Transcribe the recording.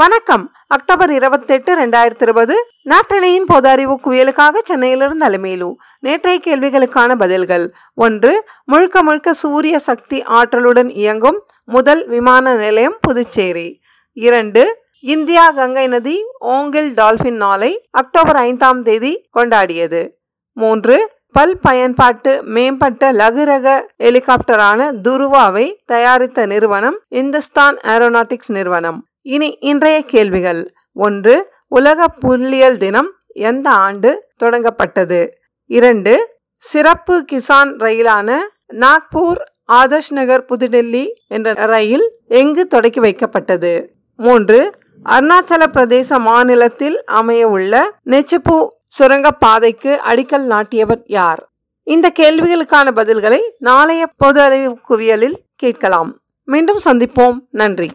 வணக்கம். அக்டோபர் இருபத்தெட்டு ரெண்டாயிரத்தி இருபது நாட்டணையின் பொது அறிவு குவியலுக்காக சென்னையிலிருந்து அலமேலு. நேற்றைய கேள்விகளுக்கான பதில்கள். ஒன்று முழுக்க முழுக்க சூரிய சக்தி ஆற்றலுடன் இயங்கும் முதல் விமான நிலையம் புதுச்சேரி. இரண்டு இந்தியா கங்கை நதி ஓங்கில் டால்பின் நாளை அக்டோபர் ஐந்தாம் தேதி கொண்டாடியது. மூன்று பல் பயன்பாட்டு மேம்பட்ட லகுரக ஹெலிகாப்டரான துருவாவை தயாரித்த நிறுவனம் இந்துஸ்தான் ஏரோநாட்டிக்ஸ் நிறுவனம். இனி இன்றைய கேள்விகள். ஒன்று உலக புள்ளியல் தினம் எந்த ஆண்டு தொடங்கப்பட்டது? இரண்டு சிறப்பு கிசான் ரயிலான நாக்பூர் ஆதர்ஷ் நகர் புதுடெல்லி என்ற ரயில் எங்கு தொடக்கி வைக்கப்பட்டது? மூன்று அருணாச்சல பிரதேச மாநிலத்தில் அமைய உள்ள நெச்சுப்பு சுரங்கப்பாதைக்கு அடிக்கல் நாட்டியவர் யார்? இந்த கேள்விகளுக்கான பதில்களை நாளைய பொது அறிவு குவியலில் கேட்கலாம். மீண்டும் சந்திப்போம். நன்றி.